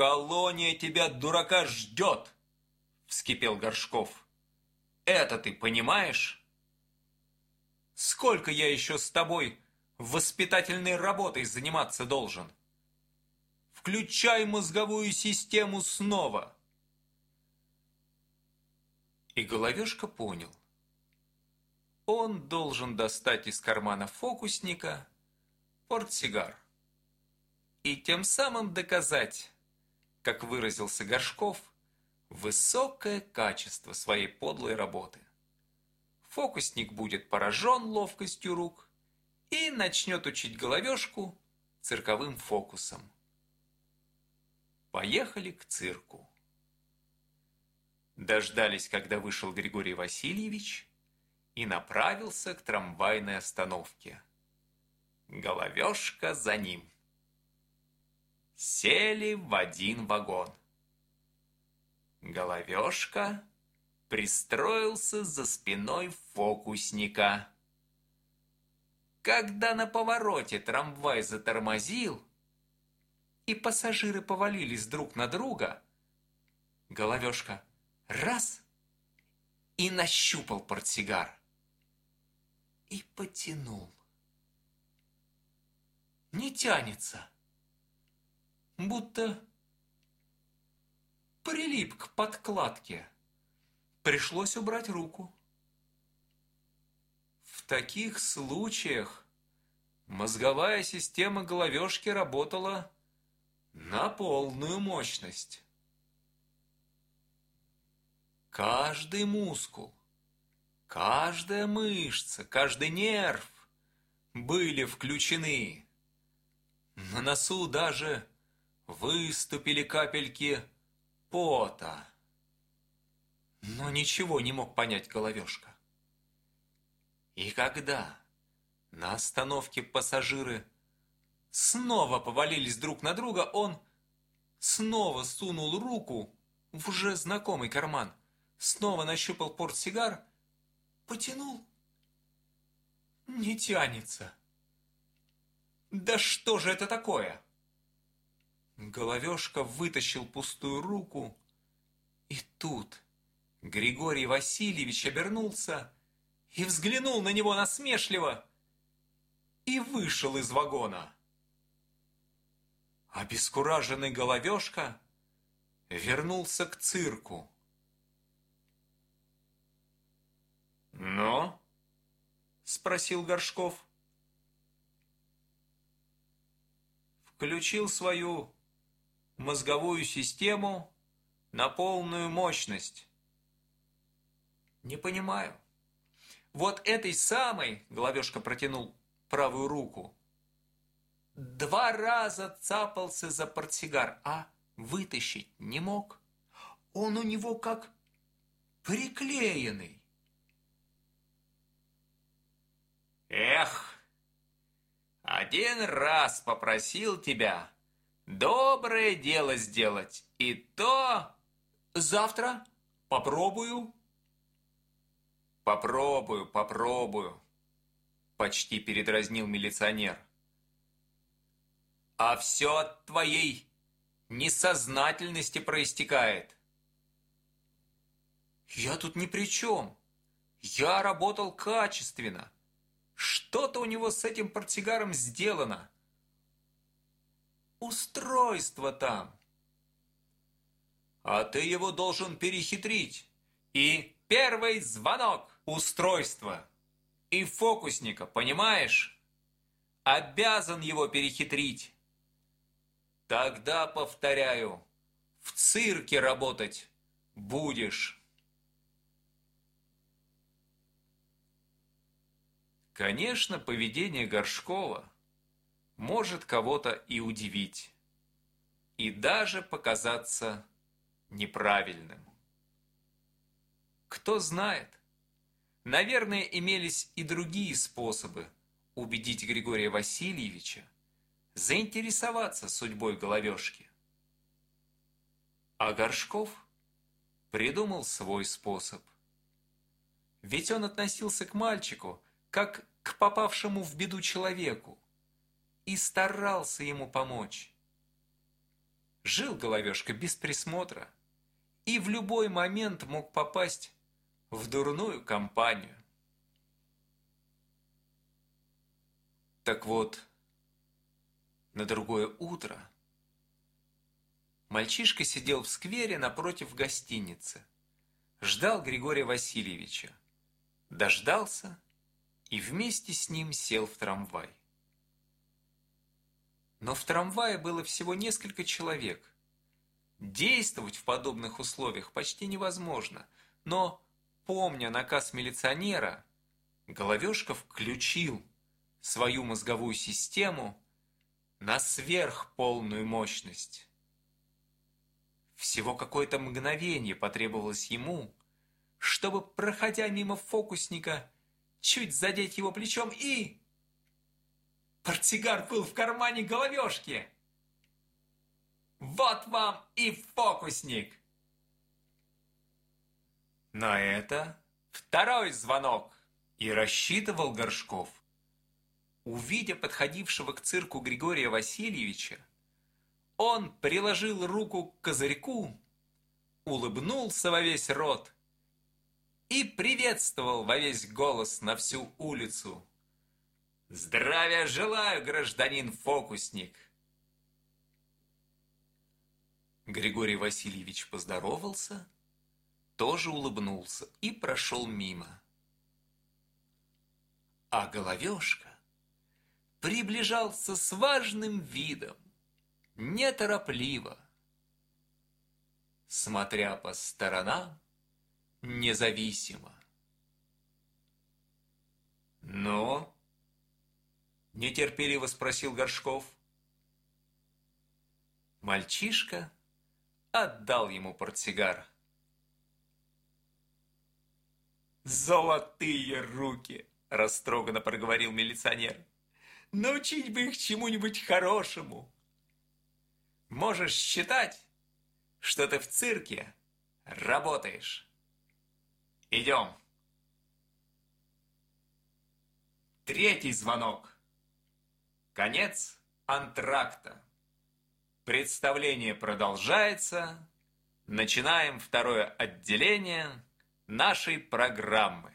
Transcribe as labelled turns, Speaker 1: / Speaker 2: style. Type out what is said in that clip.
Speaker 1: колония тебя, дурака, ждет!» – вскипел Горшков. «Это ты понимаешь? Сколько я еще с тобой воспитательной работой заниматься должен? Включай мозговую систему снова!» И Головешка понял. Он должен достать из кармана фокусника портсигар и тем самым доказать, как выразился Горшков, высокое качество своей подлой работы. Фокусник будет поражен ловкостью рук и начнет учить головешку цирковым фокусом. Поехали к цирку. Дождались, когда вышел Григорий Васильевич и направился к трамвайной остановке. Головешка за ним. Сели в один вагон. Головешка пристроился за спиной фокусника. Когда на повороте трамвай затормозил, и пассажиры повалились друг на друга, Головешка раз и нащупал портсигар и потянул. Не тянется, будто прилип к подкладке. Пришлось убрать руку. В таких случаях мозговая система головешки работала на полную мощность. Каждый мускул, каждая мышца, каждый нерв были включены. На носу даже выступили капельки пота. Но ничего не мог понять головешка. И когда на остановке пассажиры снова повалились друг на друга, он снова сунул руку в уже знакомый карман снова нащупал портсигар, потянул. Не тянется. Да что же это такое? Головешка вытащил пустую руку, и тут Григорий Васильевич обернулся и взглянул на него насмешливо и вышел из вагона. Обескураженный Головешка вернулся к цирку. «Но?» – спросил Горшков. Включил свою мозговую систему на полную мощность. Не понимаю. Вот этой самой, Головешка протянул правую руку, два раза цапался за портсигар, а вытащить не мог. Он у него как приклеенный. Эх, один раз попросил тебя доброе дело сделать, и то завтра попробую. Попробую, попробую, почти передразнил милиционер. А все от твоей несознательности проистекает. Я тут ни при чем. Я работал качественно. Что-то у него с этим портсигаром сделано. Устройство там. А ты его должен перехитрить. И первый звонок устройства. И фокусника, понимаешь? Обязан его перехитрить. Тогда, повторяю, в цирке работать будешь. Конечно, поведение Горшкова может кого-то и удивить, и даже показаться неправильным. Кто знает, наверное, имелись и другие способы убедить Григория Васильевича заинтересоваться судьбой головешки. А Горшков придумал свой способ. Ведь он относился к мальчику как к попавшему в беду человеку и старался ему помочь. Жил головешка без присмотра и в любой момент мог попасть в дурную компанию. Так вот, на другое утро мальчишка сидел в сквере напротив гостиницы, ждал Григория Васильевича, дождался и вместе с ним сел в трамвай. Но в трамвае было всего несколько человек. Действовать в подобных условиях почти невозможно, но, помня наказ милиционера, Головешка включил свою мозговую систему на сверхполную мощность. Всего какое-то мгновение потребовалось ему, чтобы, проходя мимо фокусника, чуть задеть его плечом и... Портсигар был в кармане головешки. Вот вам и фокусник. На это второй звонок. И рассчитывал Горшков. Увидя подходившего к цирку Григория Васильевича, он приложил руку к козырьку, улыбнулся во весь рот и приветствовал во весь голос на всю улицу. «Здравия желаю, гражданин-фокусник!» Григорий Васильевич поздоровался, тоже улыбнулся и прошел мимо. А головешка приближался с важным видом, неторопливо, смотря по сторонам независимо. «Ну?» – нетерпеливо спросил Горшков. Мальчишка отдал ему портсигар. «Золотые руки!» – растроганно проговорил милиционер. Научить бы их чему-нибудь хорошему. Можешь считать, что ты в цирке работаешь. Идем. Третий звонок. Конец антракта. Представление продолжается. Начинаем второе отделение нашей программы.